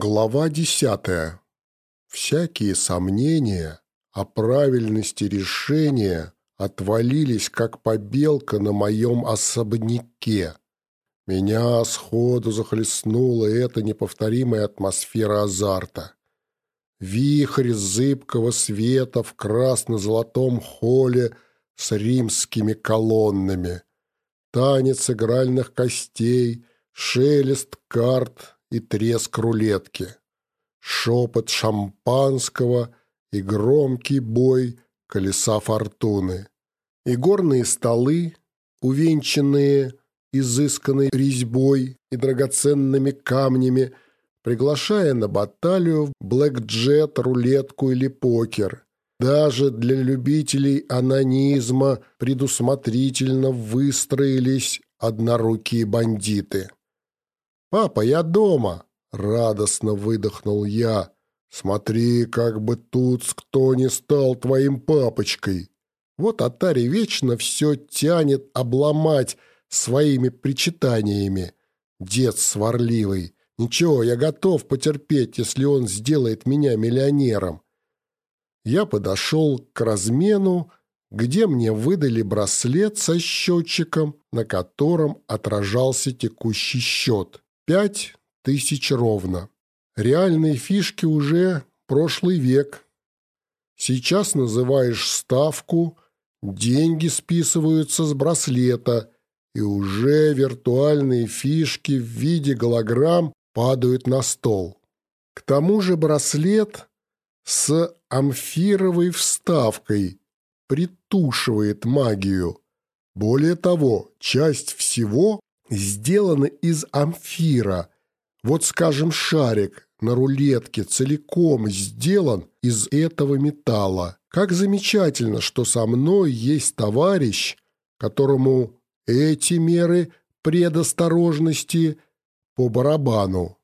Глава десятая. Всякие сомнения о правильности решения отвалились, как побелка на моем особняке. Меня сходу захлестнула эта неповторимая атмосфера азарта. Вихрь зыбкого света в красно-золотом холле с римскими колоннами. Танец игральных костей, шелест карт и треск рулетки. Шепот шампанского и громкий бой колеса фортуны. И горные столы, увенчанные изысканной резьбой и драгоценными камнями, приглашая на баталию блэкджет, рулетку или покер. Даже для любителей анонизма предусмотрительно выстроились однорукие бандиты. «Папа, я дома!» — радостно выдохнул я. «Смотри, как бы тут кто не стал твоим папочкой!» Вот Атари вечно все тянет обломать своими причитаниями. Дед сварливый. Ничего, я готов потерпеть, если он сделает меня миллионером. Я подошел к размену, где мне выдали браслет со счетчиком, на котором отражался текущий счет. Пять тысяч ровно. Реальные фишки уже прошлый век. Сейчас называешь ставку, деньги списываются с браслета, и уже виртуальные фишки в виде голограмм падают на стол. К тому же браслет с амфировой вставкой притушивает магию. Более того, часть всего сделана из амфира. Вот, скажем, шарик на рулетке целиком сделан из этого металла. Как замечательно, что со мной есть товарищ, которому эти меры предосторожности по барабану.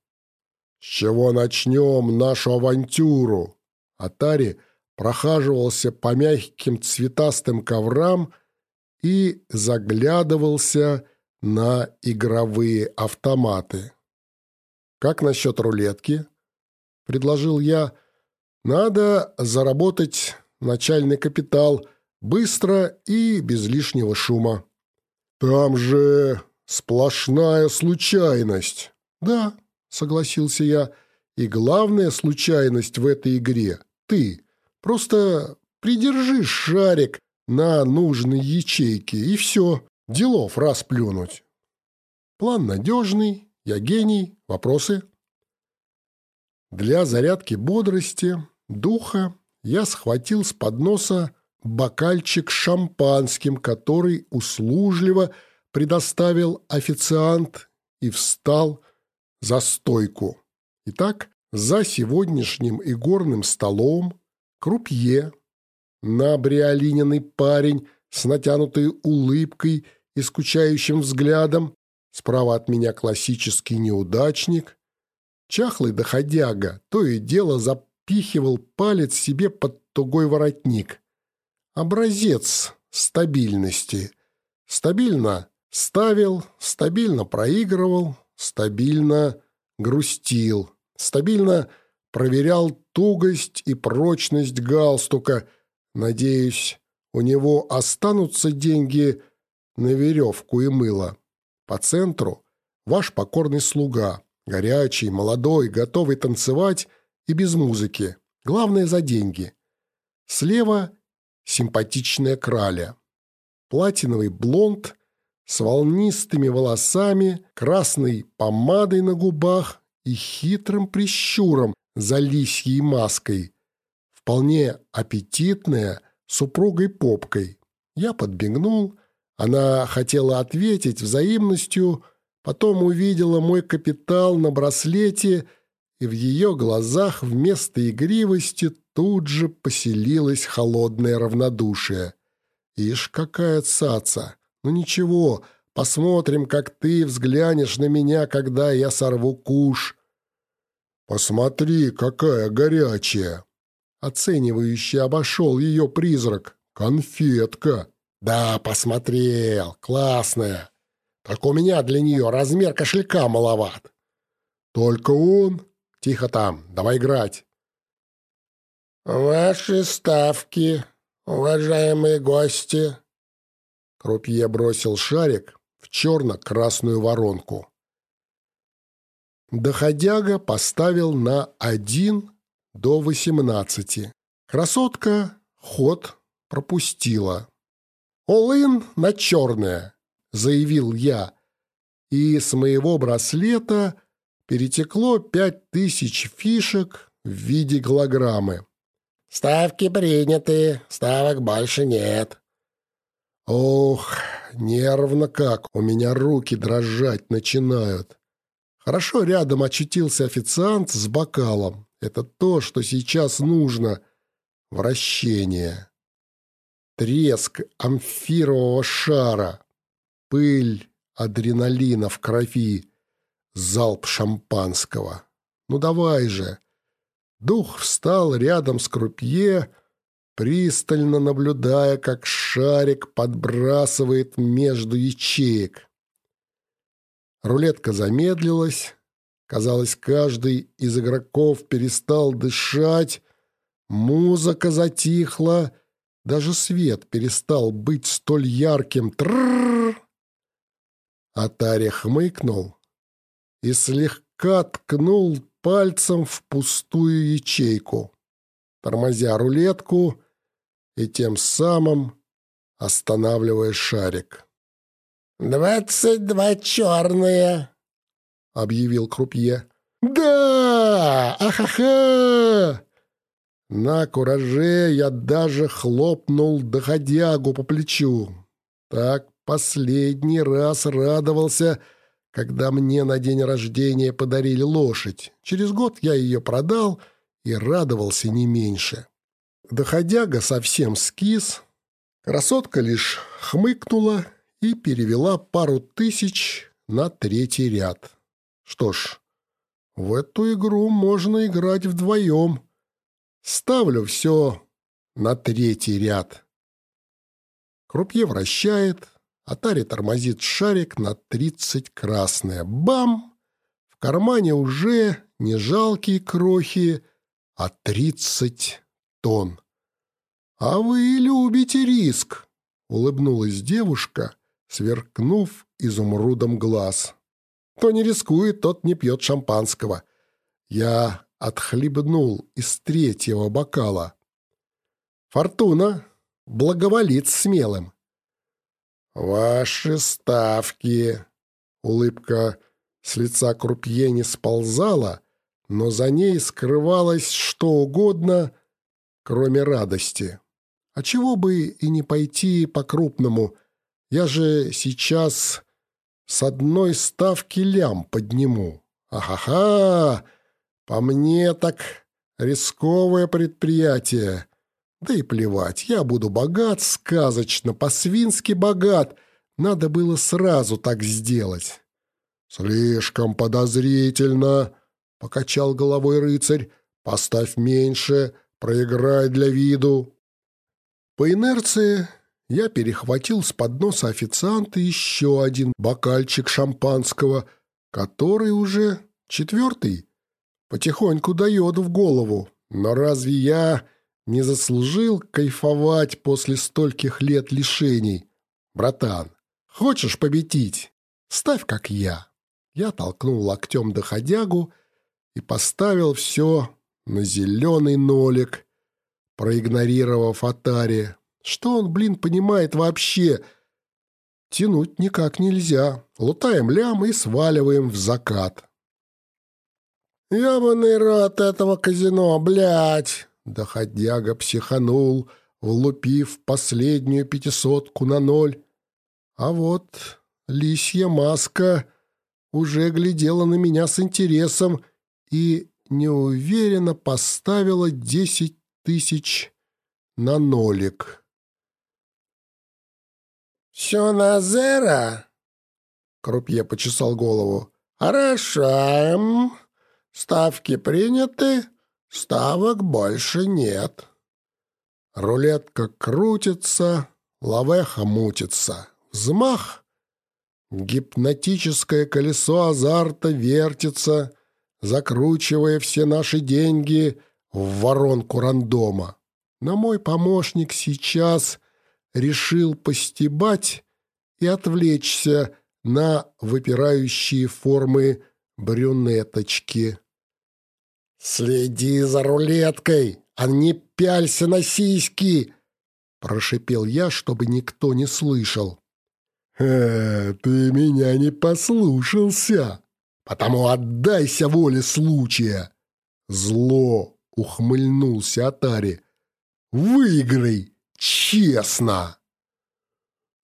«С чего начнем нашу авантюру?» Атари прохаживался по мягким цветастым коврам и заглядывался на игровые автоматы. «Как насчет рулетки?» — предложил я. «Надо заработать начальный капитал быстро и без лишнего шума». «Там же сплошная случайность». «Да», — согласился я, — «и главная случайность в этой игре — ты. Просто придержи шарик на нужной ячейке, и все, делов расплюнуть». «План надежный, я гений, вопросы?» Для зарядки бодрости, духа я схватил с подноса бокальчик с шампанским, который услужливо предоставил официант и встал за стойку. Итак, за сегодняшним игорным столом крупье, набриолиненный парень с натянутой улыбкой и скучающим взглядом, справа от меня классический неудачник, чахлый доходяга, то и дело запихивал палец себе под тугой воротник. Образец стабильности. Стабильно ставил, стабильно проигрывал, стабильно грустил, стабильно проверял тугость и прочность галстука. Надеюсь, у него останутся деньги на веревку и мыло. По центру ваш покорный слуга, горячий, молодой, готовый танцевать и без музыки. Главное за деньги. Слева симпатичная краля. Платиновый блонд с волнистыми волосами, красной помадой на губах и хитрым прищуром за лисьей маской. Вполне аппетитная, супругой попкой. Я подбегнул, она хотела ответить взаимностью, потом увидела мой капитал на браслете, и в ее глазах вместо игривости тут же поселилось холодное равнодушие. «Ишь, какая цаца! Ну ничего, посмотрим, как ты взглянешь на меня, когда я сорву куш». «Посмотри, какая горячая!» Оценивающий обошел ее призрак. «Конфетка!» «Да, посмотрел. Классная. Только у меня для нее размер кошелька маловат». «Только он? Тихо там, давай играть!» «Ваши ставки, уважаемые гости!» Крупье бросил шарик в черно-красную воронку. Доходяга поставил на один до восемнадцати. Красотка ход пропустила. «All-in на черное», — заявил я, и с моего браслета перетекло пять тысяч фишек в виде голограммы. «Ставки приняты, ставок больше нет». Ох, нервно как, у меня руки дрожать начинают. Хорошо рядом очутился официант с бокалом. Это то, что сейчас нужно. Вращение. Треск амфирового шара. Пыль адреналина в крови. Залп шампанского. Ну давай же. Дух встал рядом с крупье, пристально наблюдая, как шарик подбрасывает между ячеек. Рулетка замедлилась. Казалось, каждый из игроков перестал дышать. Музыка затихла. Даже свет перестал быть столь ярким. Трррр! Атари хмыкнул и слегка ткнул пальцем в пустую ячейку, тормозя рулетку и тем самым останавливая шарик. «Двадцать два черные», — объявил крупье. «Да! Ахаха!» На кураже я даже хлопнул доходягу по плечу. Так последний раз радовался, когда мне на день рождения подарили лошадь. Через год я ее продал и радовался не меньше. Доходяга совсем скис. Красотка лишь хмыкнула и перевела пару тысяч на третий ряд. Что ж, в эту игру можно играть вдвоем. Ставлю все на третий ряд. Крупье вращает, Атари тормозит шарик на тридцать красное. Бам! В кармане уже не жалкие крохи, а тридцать тонн. «А вы любите риск!» — улыбнулась девушка, сверкнув изумрудом глаз. «Кто не рискует, тот не пьет шампанского. Я отхлебнул из третьего бокала. Фортуна благоволит смелым. «Ваши ставки!» Улыбка с лица крупье не сползала, но за ней скрывалось что угодно, кроме радости. А чего бы и не пойти по-крупному? Я же сейчас с одной ставки лям подниму. Ахаха! По мне так рисковое предприятие. Да и плевать, я буду богат, сказочно, по-свински богат. Надо было сразу так сделать. «Слишком подозрительно», — покачал головой рыцарь. «Поставь меньше, проиграй для виду». По инерции я перехватил с подноса официанта еще один бокальчик шампанского, который уже четвертый потихоньку дает в голову. Но разве я не заслужил кайфовать после стольких лет лишений? Братан, хочешь победить? Ставь, как я. Я толкнул локтем доходягу и поставил все на зеленый нолик, проигнорировав Атари. Что он, блин, понимает вообще? Тянуть никак нельзя. Лутаем лям и сваливаем в закат. «Ебаный рот этого казино, блядь!» Доходяга психанул, влупив последнюю пятисотку на ноль. А вот лисья маска уже глядела на меня с интересом и неуверенно поставила десять тысяч на нолик. «Все на зеро?» Крупье почесал голову. «Хорошо. Ставки приняты, ставок больше нет. Рулетка крутится, лавеха мутится. Взмах. Гипнотическое колесо азарта вертится. закручивая все наши деньги в воронку рандома. Но мой помощник сейчас решил постебать и отвлечься на выпирающие формы брюнеточки. «Следи за рулеткой, а не пялься на сиськи!» Прошипел я, чтобы никто не слышал. «Э, ты меня не послушался, потому отдайся воле случая!» Зло ухмыльнулся Атари. «Выиграй честно!»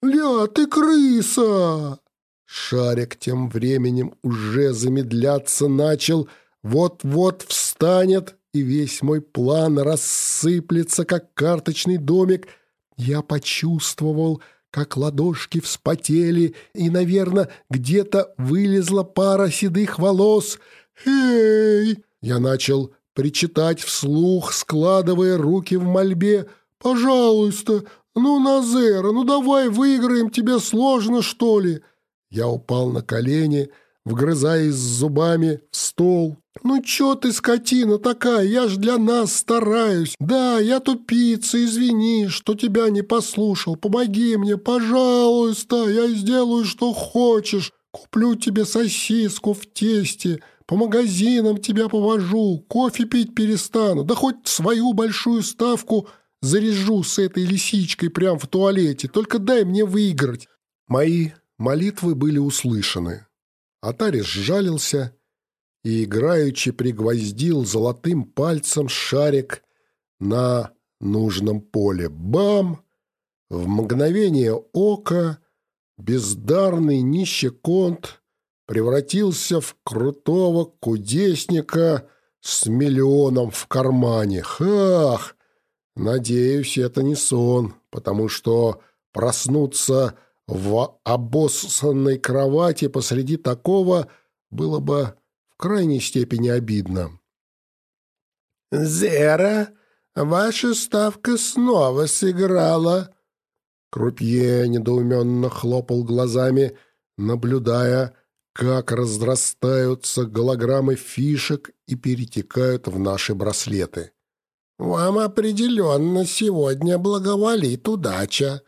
«Ля, ты крыса!» Шарик тем временем уже замедляться начал, вот-вот встанет, и весь мой план рассыплется, как карточный домик. Я почувствовал, как ладошки вспотели, и, наверное, где-то вылезла пара седых волос. «Эй!» Я начал причитать вслух, складывая руки в мольбе. «Пожалуйста, ну, Назера, ну давай выиграем, тебе сложно, что ли?» Я упал на колени, вгрызаясь зубами в стол. «Ну чё ты, скотина такая, я ж для нас стараюсь. Да, я тупица, извини, что тебя не послушал. Помоги мне, пожалуйста, я сделаю, что хочешь. Куплю тебе сосиску в тесте, по магазинам тебя повожу, кофе пить перестану, да хоть свою большую ставку заряжу с этой лисичкой прямо в туалете, только дай мне выиграть». Мои молитвы были услышаны. Атари сжалился и играючи пригвоздил золотым пальцем шарик на нужном поле. Бам! В мгновение ока бездарный нищеконт превратился в крутого кудесника с миллионом в кармане. Хах! Надеюсь, это не сон, потому что проснуться в обоссанной кровати посреди такого было бы крайней степени обидно. «Зера, ваша ставка снова сыграла!» Крупье недоуменно хлопал глазами, наблюдая, как разрастаются голограммы фишек и перетекают в наши браслеты. «Вам определенно сегодня благоволит удача!»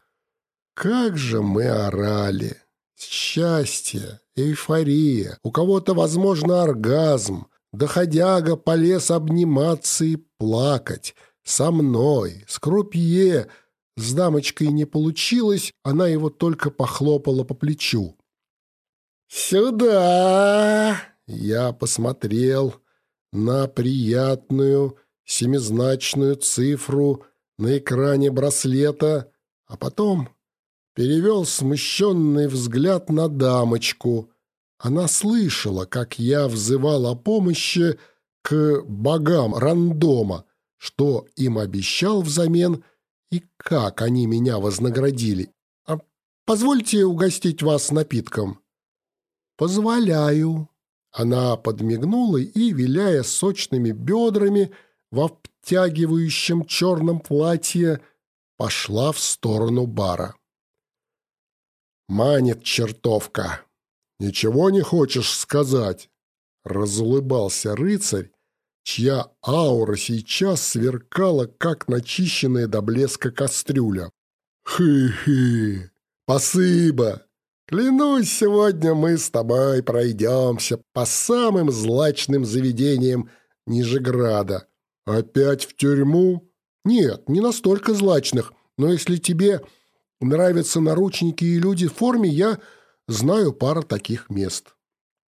Как же мы орали! Счастье, эйфория, у кого-то, возможно, оргазм. Доходяга полез обниматься и плакать. Со мной, с крупье. С дамочкой не получилось, она его только похлопала по плечу. «Сюда!» Я посмотрел на приятную семизначную цифру на экране браслета, а потом перевел смущенный взгляд на дамочку. Она слышала, как я взывал о помощи к богам рандома, что им обещал взамен и как они меня вознаградили. А позвольте угостить вас напитком. Позволяю. Она подмигнула и, виляя сочными бедрами в обтягивающем черном платье, пошла в сторону бара. Манит чертовка. Ничего не хочешь сказать? Разулыбался рыцарь, чья аура сейчас сверкала, как начищенная до блеска кастрюля. «Хы-хы! Спасибо! Клянусь, сегодня мы с тобой пройдемся по самым злачным заведениям Нижеграда. Опять в тюрьму? Нет, не настолько злачных, но если тебе нравятся наручники и люди в форме, я знаю пару таких мест.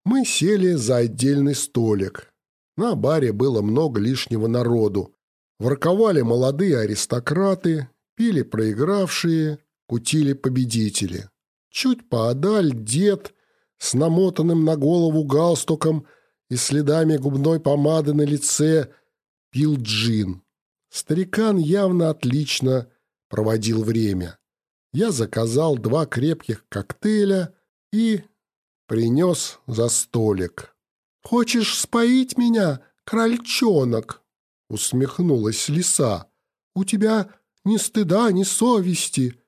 Мы сели за отдельный столик. На баре было много лишнего народу. Ворковали молодые аристократы, пили проигравшие, кутили победители. Чуть поодаль дед с намотанным на голову галстуком и следами губной помады на лице пил джин. Старикан явно отлично проводил время я заказал два крепких коктейля и принес за столик. «Хочешь споить меня, крольчонок?» — усмехнулась лиса. «У тебя ни стыда, ни совести.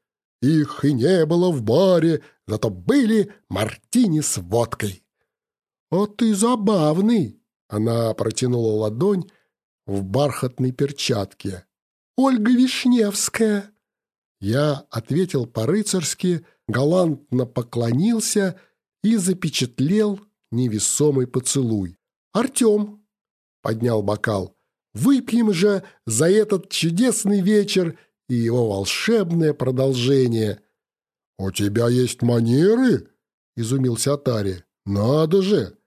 Их и не было в баре, зато были мартини с водкой». «А ты забавный!» — Она протянула ладонь в бархатной перчатке. «Ольга Вишневская!» Я ответил по-рыцарски, галантно поклонился и запечатлел невесомый поцелуй. «Артем!» — поднял бокал. «Выпьем же за этот чудесный вечер и его волшебное продолжение!» «У тебя есть манеры?» — изумился Атари. «Надо же!»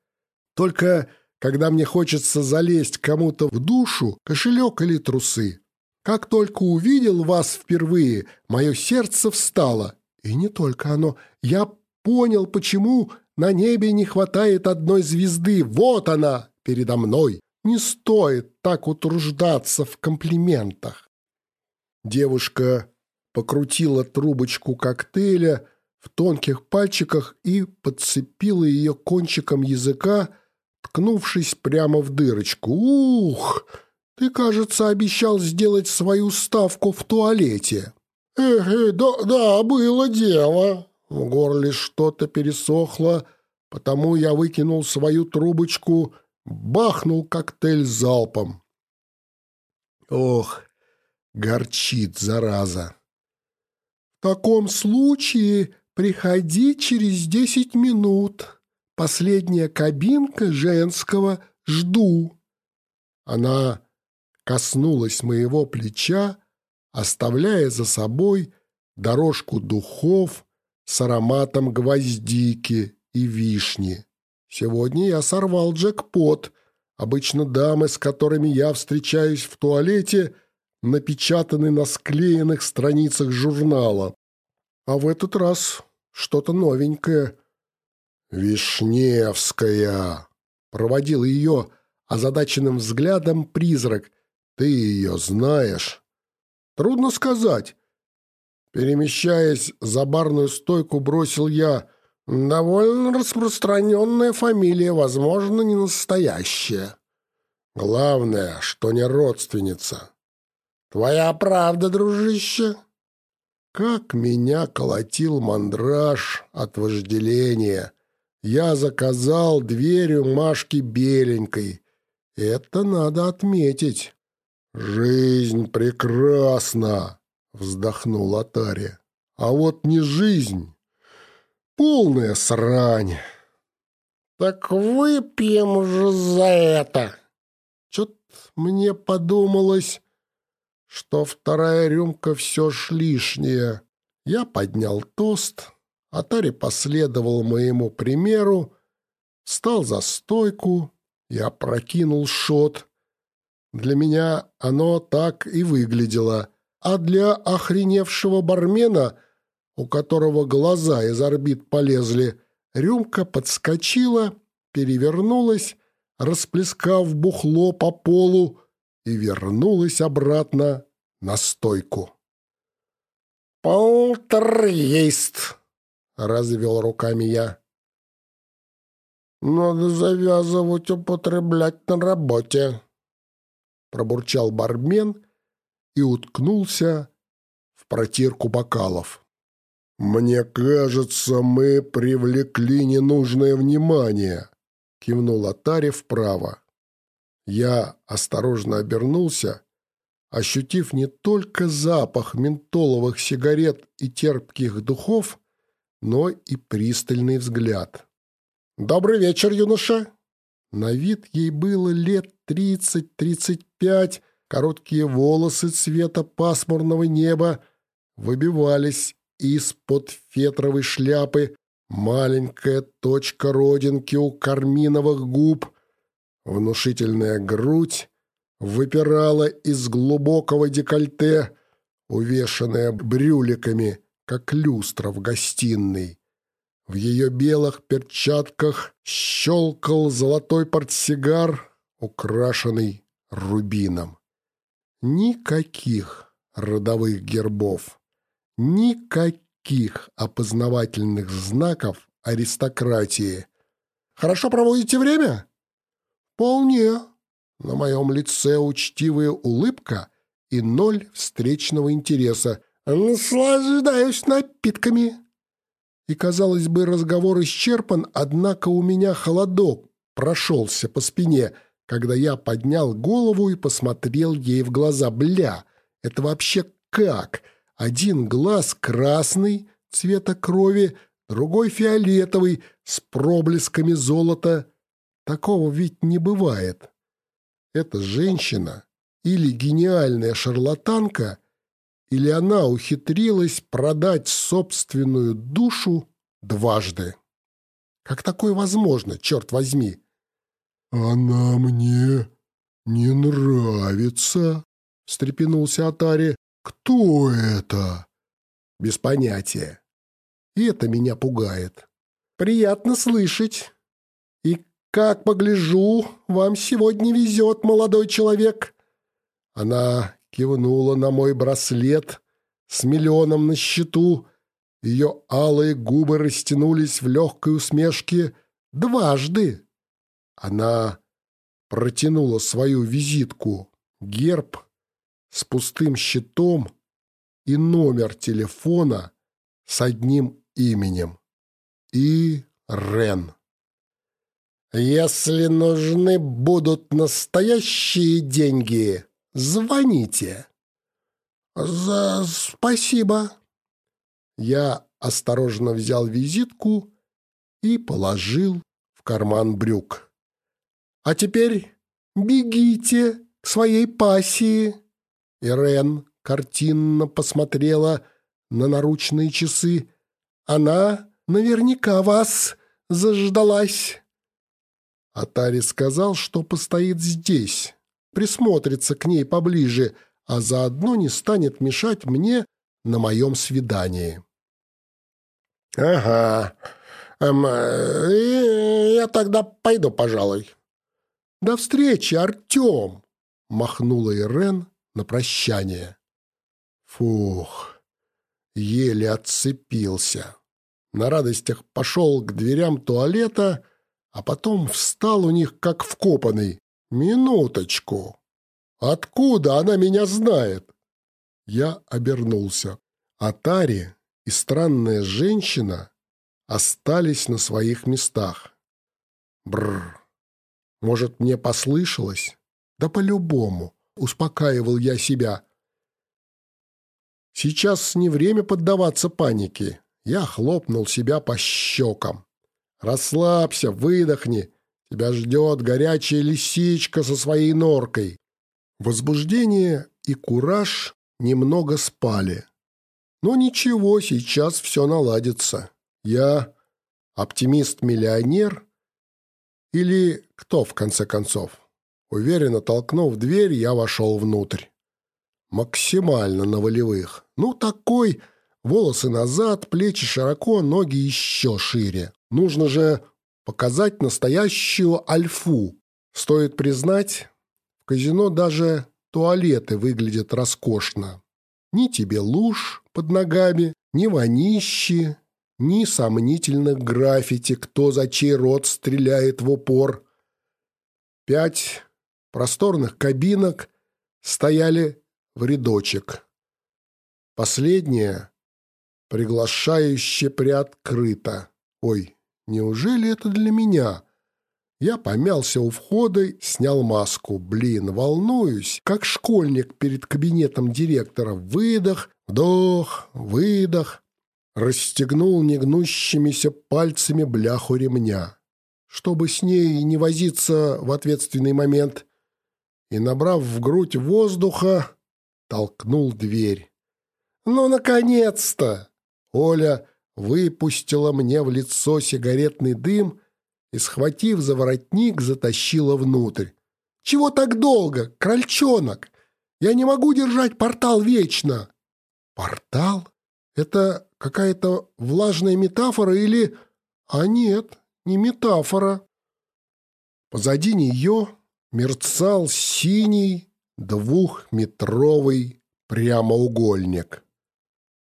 «Только когда мне хочется залезть кому-то в душу, кошелек или трусы. Как только увидел вас впервые, мое сердце встало. И не только оно. Я понял, почему на небе не хватает одной звезды. Вот она передо мной. Не стоит так утруждаться в комплиментах. Девушка покрутила трубочку коктейля в тонких пальчиках и подцепила ее кончиком языка, ткнувшись прямо в дырочку. «Ух! Ты, кажется, обещал сделать свою ставку в туалете». «Эх, э, да, да, было дело». В горле что-то пересохло, потому я выкинул свою трубочку, бахнул коктейль залпом. Ох, горчит, зараза. В таком случае приходи через десять минут. Последняя кабинка женского жду. Она коснулась моего плеча, оставляя за собой дорожку духов с ароматом гвоздики и вишни. Сегодня я сорвал джекпот. Обычно дамы, с которыми я встречаюсь в туалете, напечатаны на склеенных страницах журнала. А в этот раз что-то новенькое — «Вишневская!» — проводил ее озадаченным взглядом призрак. «Ты ее знаешь?» «Трудно сказать». Перемещаясь за барную стойку, бросил я. «Довольно распространенная фамилия, возможно, не настоящая. Главное, что не родственница». «Твоя правда, дружище?» Как меня колотил мандраж от вожделения я заказал дверь у Машки беленькой. Это надо отметить. «Жизнь прекрасна!» — вздохнул Атари. «А вот не жизнь. Полная срань!» «Так выпьем же за это!» Чё-то мне подумалось, что вторая рюмка все ж лишняя. Я поднял тост, Атари последовал моему примеру, встал за стойку и опрокинул шот. Для меня оно так и выглядело, а для охреневшего бармена, у которого глаза из орбит полезли, рюмка подскочила, перевернулась, расплескав бухло по полу и вернулась обратно на стойку. «Полтора есть!» — развел руками я. «Надо завязывать употреблять на работе», — пробурчал бармен и уткнулся в протирку бокалов. «Мне кажется, мы привлекли ненужное внимание», — кивнул Атари вправо. Я осторожно обернулся, ощутив не только запах ментоловых сигарет и терпких духов, но и пристальный взгляд. «Добрый вечер, юноша!» На вид ей было лет тридцать-тридцать пять, короткие волосы цвета пасмурного неба выбивались из-под фетровой шляпы, маленькая точка родинки у карминовых губ, внушительная грудь выпирала из глубокого декольте, увешанная брюликами, как люстра в гостиной. В ее белых перчатках щелкал золотой портсигар, украшенный рубином. Никаких родовых гербов, никаких опознавательных знаков аристократии. «Хорошо проводите время?» «Вполне». На моем лице учтивая улыбка и ноль встречного интереса. «Наслаждаюсь напитками». И, казалось бы, разговор исчерпан, однако у меня холодок прошелся по спине. когда я поднял голову и посмотрел ей в глаза. Бля, это вообще как? Один глаз красный, цвета крови, другой фиолетовый, с проблесками золота. Такого ведь не бывает. Эта женщина или гениальная шарлатанка, или она ухитрилась продать собственную душу дважды. Как такое возможно, черт возьми? «Она мне не нравится», — встрепенулся Атари. «Кто это?» «Без понятия. И это меня пугает. Приятно слышать. И как погляжу, вам сегодня везет, молодой человек». Она кивнула на мой браслет с миллионом на счету, ее алые губы растянулись в легкой усмешке дважды. Она протянула свою визитку, герб с пустым щитом и номер телефона с одним именем. И Рен. «Если нужны будут настоящие деньги, звоните». «За спасибо», я осторожно взял визитку и положил в карман брюк. «А теперь бегите к своей пассии!» Ирен картинно посмотрела на наручные часы. «Она наверняка вас заждалась!» Атари сказал, что постоит здесь, присмотрится к ней поближе, а заодно не станет мешать мне на моем свидании. «Ага. Эм, э, я тогда пойду, пожалуй». «До встречи, Артем!» — махнула Ирен на прощание. Фух, еле отцепился. На радостях пошел к дверям туалета, а потом встал у них как вкопанный. «Минуточку! Откуда она меня знает?» Я обернулся. Атари и странная женщина остались на своих местах. Бррр. Может, мне послышалось? Да по-любому, успокаивал я себя. Сейчас не время поддаваться панике. Я хлопнул себя по щекам. Расслабься, выдохни. Тебя ждет горячая лисичка со своей норкой. Возбуждение и кураж немного спали. Но ничего, сейчас все наладится. Я оптимист-миллионер или кто, в конце концов? Уверенно толкнув дверь, я вошел внутрь. Максимально на волевых. Ну, такой, волосы назад, плечи широко, ноги еще шире. Нужно же показать настоящую альфу. Стоит признать, в казино даже туалеты выглядят роскошно. Ни тебе луж под ногами, ни вонищи, ни сомнительных граффити, кто за чей рот стреляет в упор. Пять просторных кабинок стояли в рядочек. Последняя приглашающе приоткрыта. Ой, неужели это для меня? Я помялся у входа, снял маску. Блин, волнуюсь, как школьник перед кабинетом директора. Выдох, вдох, выдох. Расстегнул негнущимися пальцами бляху ремня, чтобы с ней не возиться в ответственный момент. И, набрав в грудь воздуха, толкнул дверь. «Ну, наконец-то!» Оля выпустила мне в лицо сигаретный дым и, схватив за воротник, затащила внутрь. «Чего так долго, крольчонок? Я не могу держать портал вечно!» «Портал? Это какая-то влажная метафора или...» «А нет, не метафора». Позади нее мерцал синий двухметровый прямоугольник.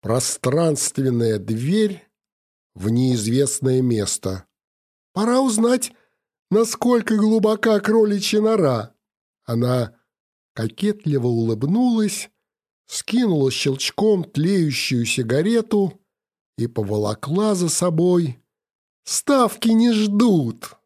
Пространственная дверь в неизвестное место. Пора узнать, насколько глубока кроличья нора. Она кокетливо улыбнулась, скинула щелчком тлеющую сигарету и поволокла за собой. «Ставки не ждут!»